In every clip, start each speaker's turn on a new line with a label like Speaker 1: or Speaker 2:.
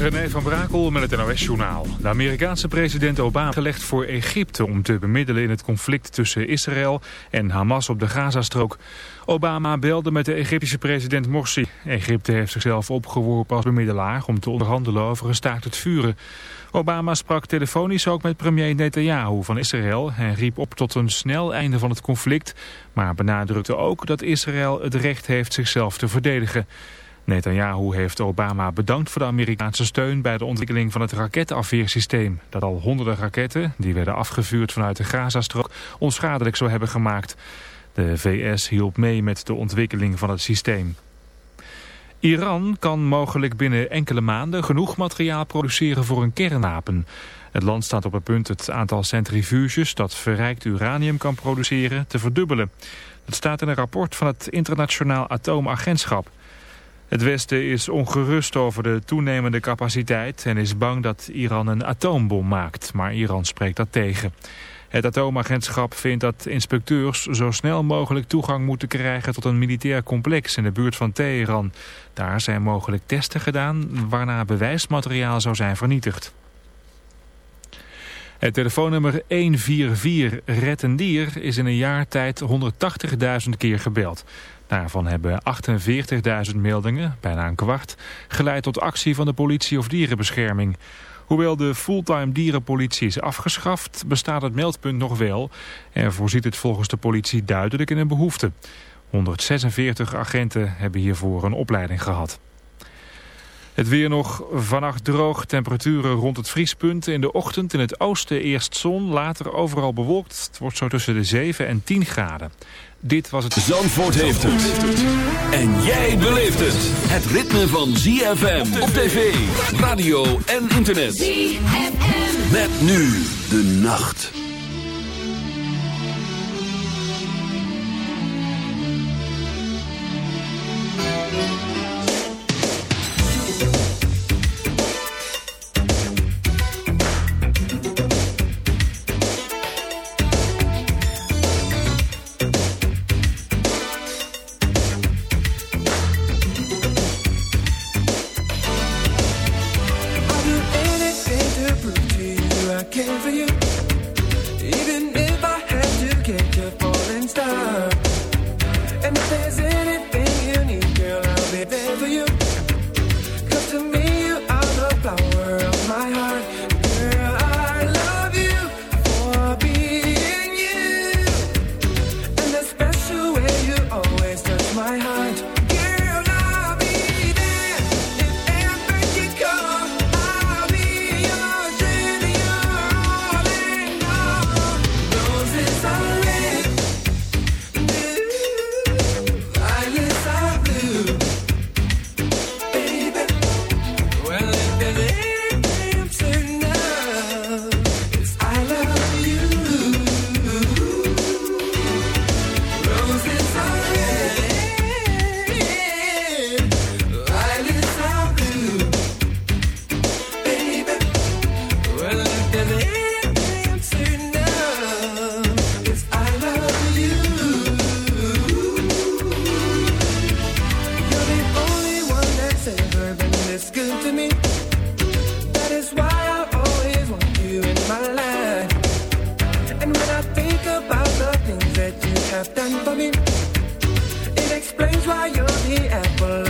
Speaker 1: René van Brakel met het NOS-journaal. De Amerikaanse president Obama gelegd voor Egypte om te bemiddelen in het conflict tussen Israël en Hamas op de Gazastrook. Obama belde met de Egyptische president Morsi. Egypte heeft zichzelf opgeworpen als bemiddelaar om te onderhandelen over een staakt het vuren. Obama sprak telefonisch ook met premier Netanyahu van Israël en riep op tot een snel einde van het conflict, maar benadrukte ook dat Israël het recht heeft zichzelf te verdedigen. Netanyahu heeft Obama bedankt voor de Amerikaanse steun bij de ontwikkeling van het raketafweersysteem. Dat al honderden raketten, die werden afgevuurd vanuit de Gazastrook, onschadelijk zou hebben gemaakt. De VS hielp mee met de ontwikkeling van het systeem. Iran kan mogelijk binnen enkele maanden genoeg materiaal produceren voor een kernwapen. Het land staat op het punt het aantal centrifuges dat verrijkt uranium kan produceren te verdubbelen. Dat staat in een rapport van het Internationaal Atoomagentschap. Het Westen is ongerust over de toenemende capaciteit en is bang dat Iran een atoombom maakt, maar Iran spreekt dat tegen. Het atoomagentschap vindt dat inspecteurs zo snel mogelijk toegang moeten krijgen tot een militair complex in de buurt van Teheran. Daar zijn mogelijk testen gedaan waarna bewijsmateriaal zou zijn vernietigd. Het telefoonnummer 144 Red Dier is in een jaar tijd 180.000 keer gebeld. Daarvan hebben 48.000 meldingen, bijna een kwart, geleid tot actie van de politie of dierenbescherming. Hoewel de fulltime dierenpolitie is afgeschaft, bestaat het meldpunt nog wel en voorziet het volgens de politie duidelijk in een behoefte. 146 agenten hebben hiervoor een opleiding gehad. Het weer nog vannacht droog, temperaturen rond het vriespunt. In de ochtend in het oosten eerst zon, later overal bewolkt. Het wordt zo tussen de 7 en 10 graden. Dit was het...
Speaker 2: Zandvoort heeft het. En jij beleeft het. Het ritme van ZFM op tv, radio en internet. ZFM. Met nu de nacht.
Speaker 3: to
Speaker 2: me. That is why I always want you in my life. And when I think about the things that you have done for me, it explains why you're the apple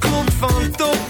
Speaker 4: klopt van top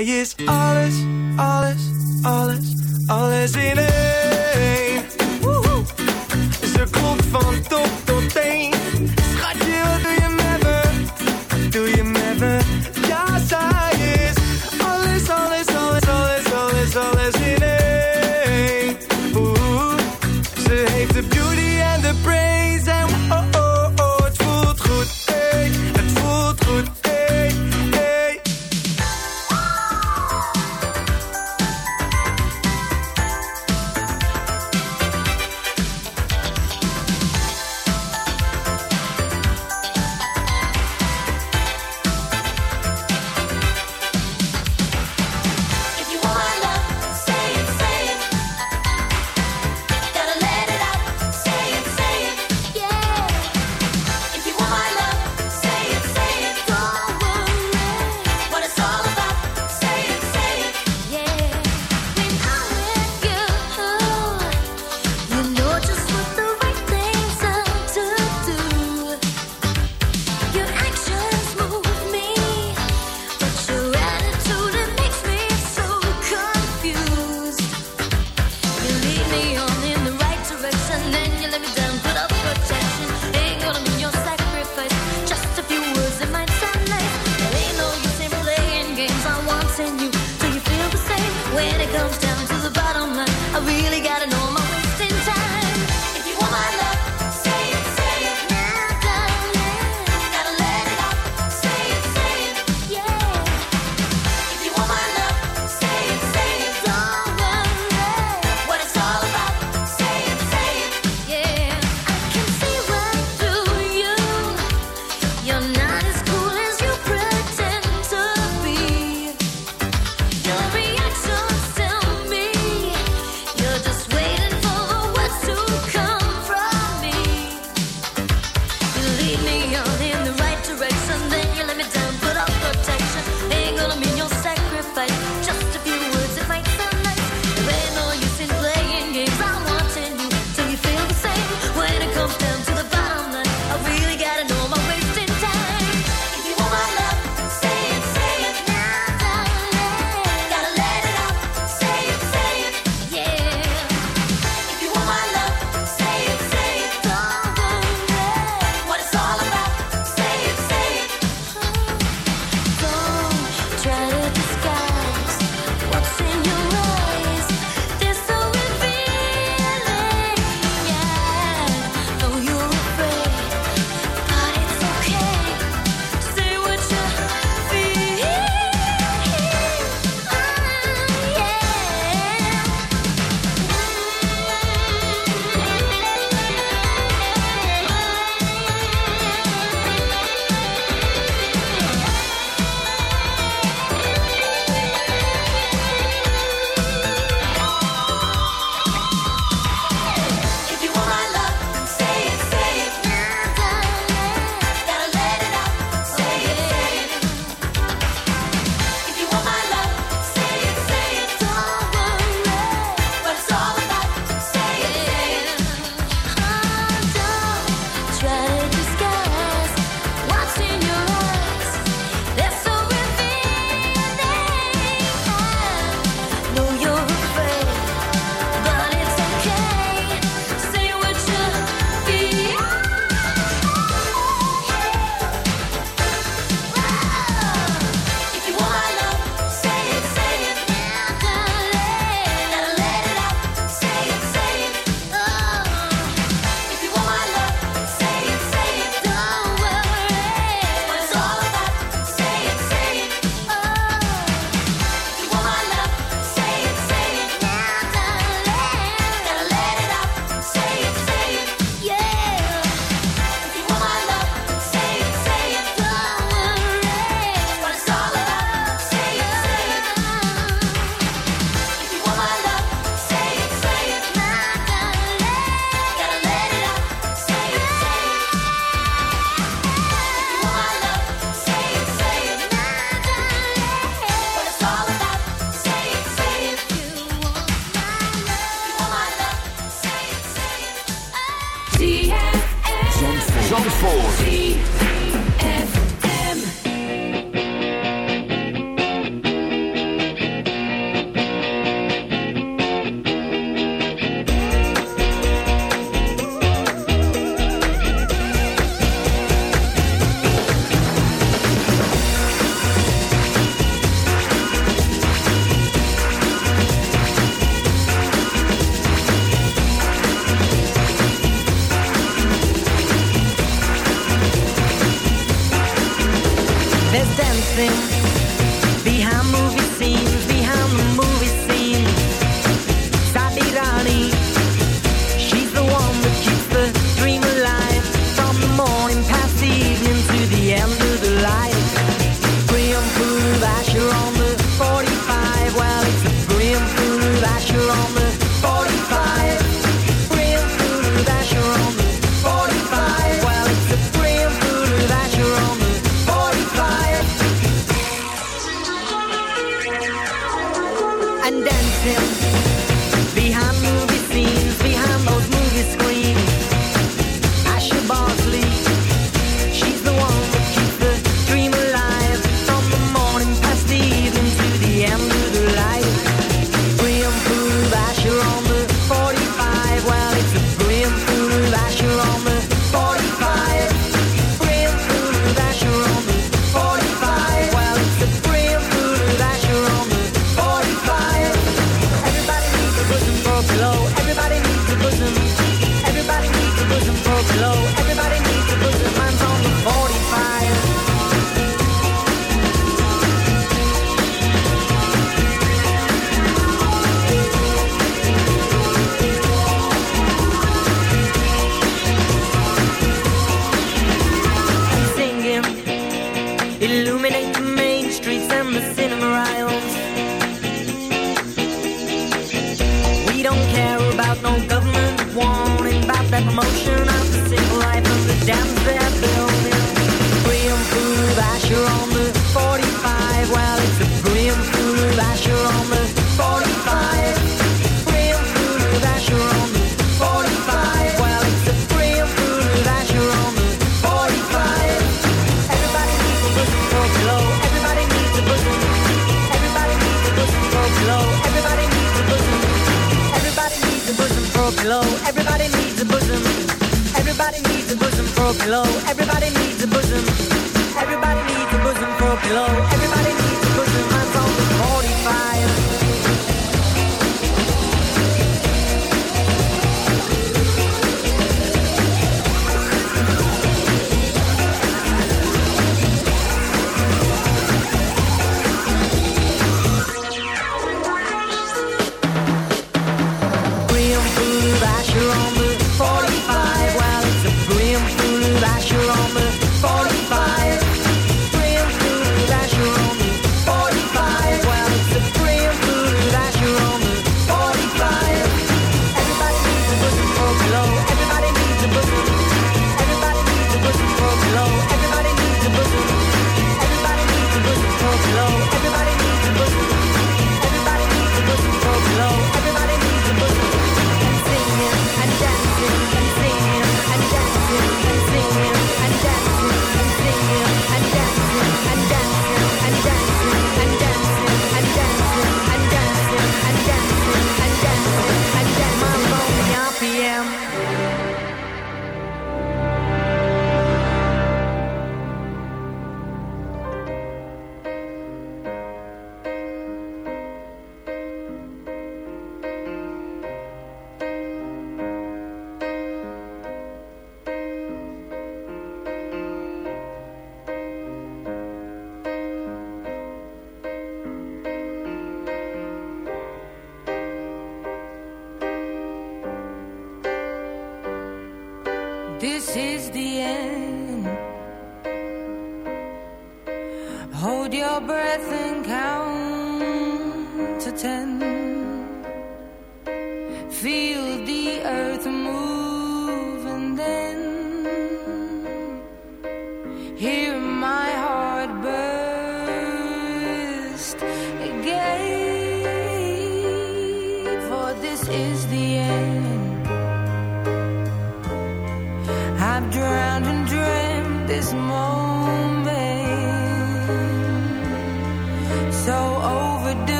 Speaker 4: Is alles, alles, alles, alles in één.
Speaker 5: 106.4.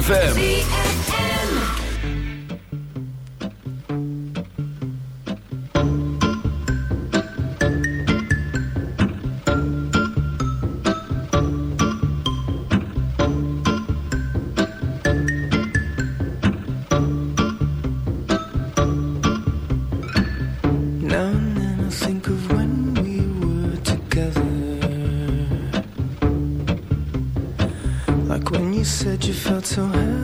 Speaker 6: ZFM.
Speaker 7: Felt so happy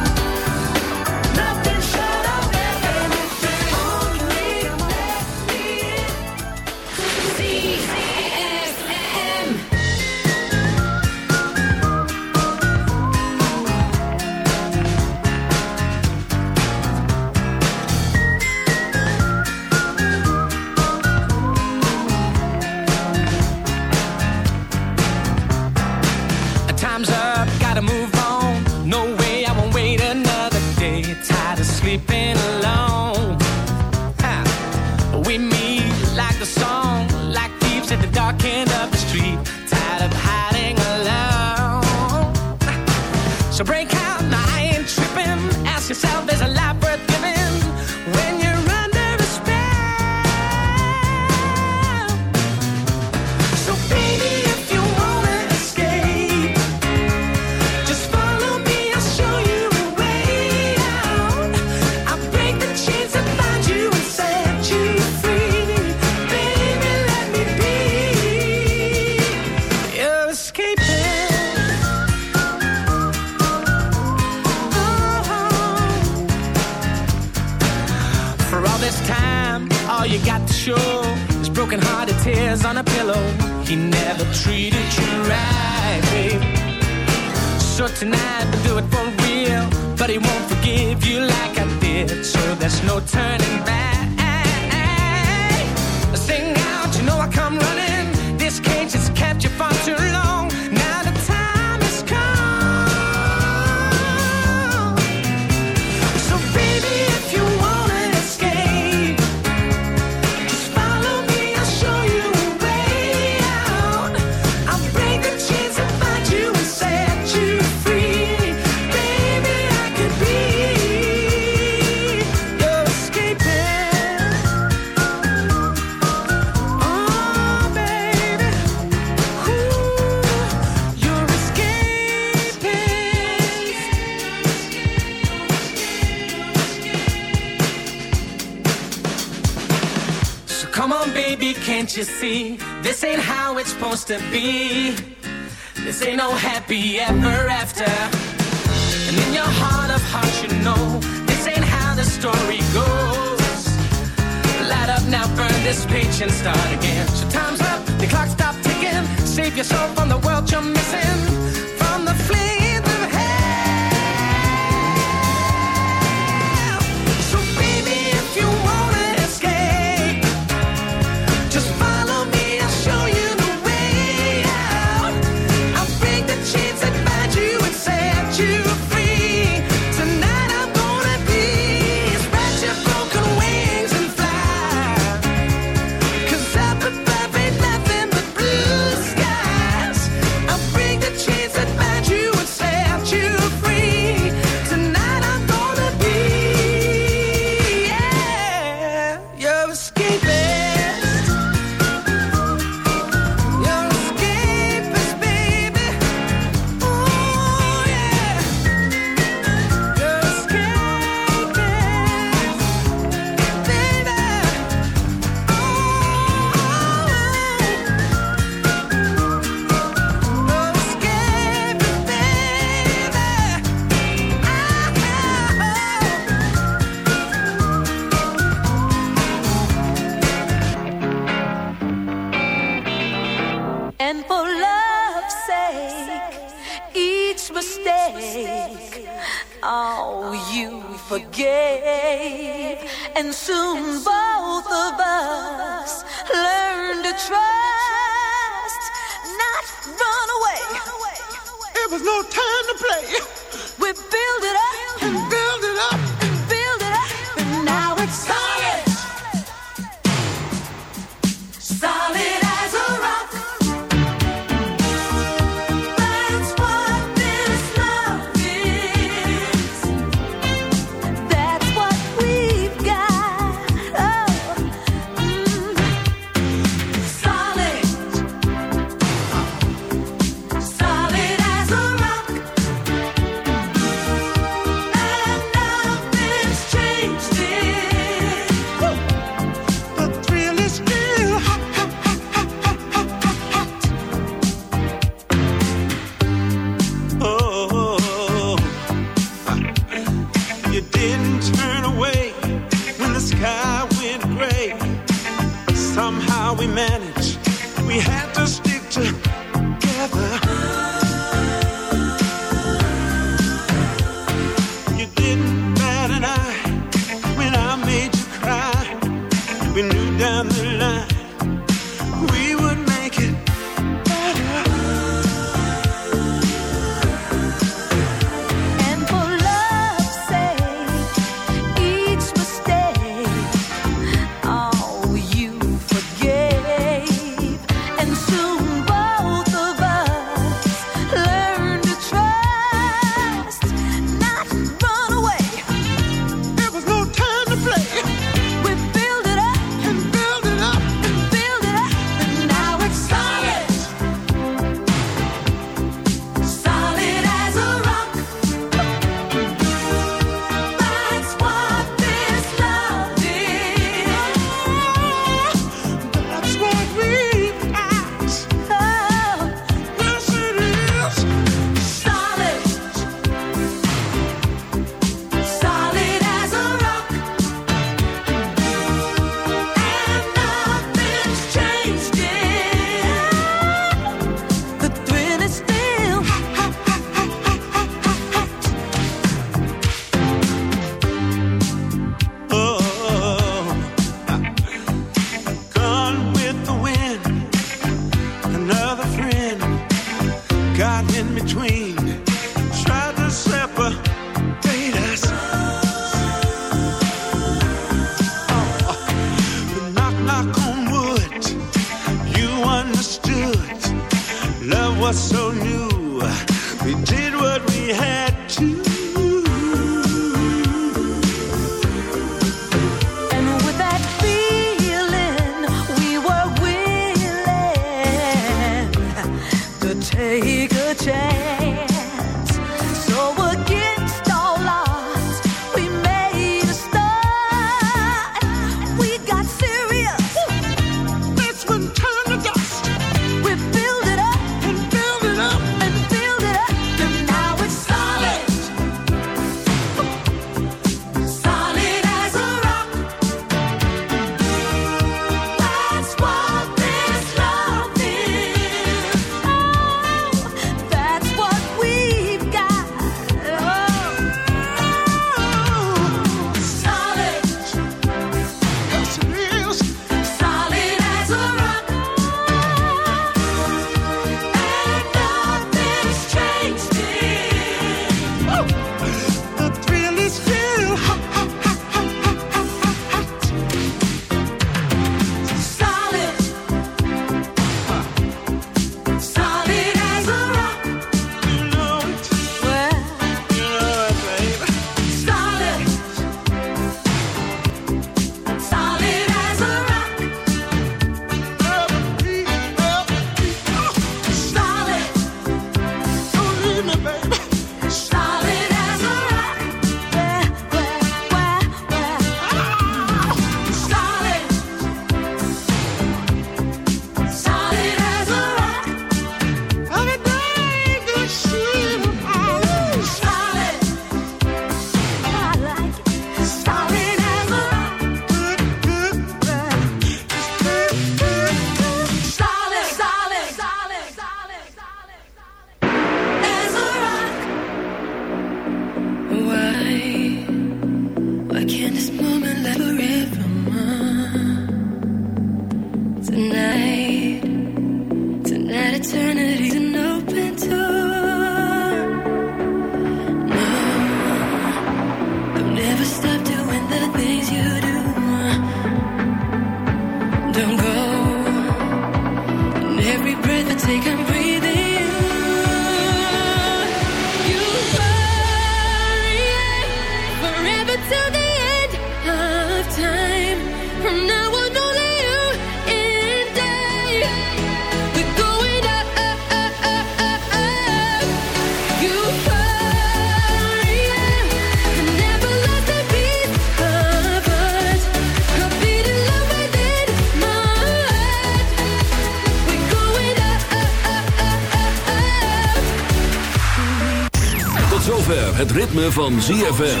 Speaker 6: van ZFM.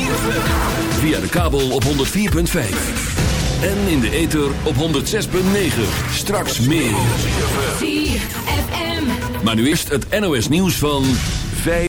Speaker 6: Via de kabel op 104.5. En in de ether op 106.9. Straks meer. ZFM. Maar nu is het NOS nieuws van...